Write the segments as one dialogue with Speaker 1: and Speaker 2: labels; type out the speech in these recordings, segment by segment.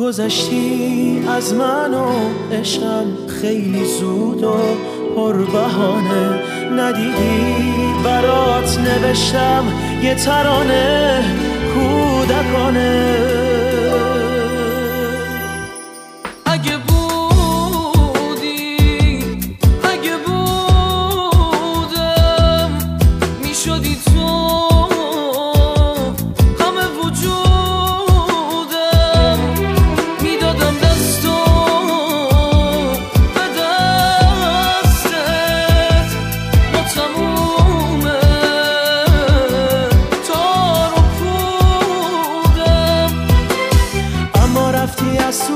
Speaker 1: گذشتی از من و عشقم خیلی زود و پر بهانه ندیدی برات نوشتم یه ترانه کودکانه. رفتی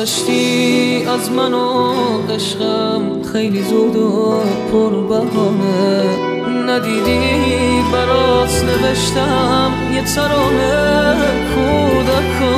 Speaker 2: گذشتی از من و عشقم خیلی زود و پر بهانه ندیدی برات نوشتم یه ترانه کودکانه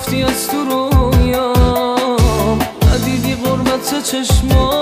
Speaker 2: رفتی از تو رویام ندیدی قربت چشمام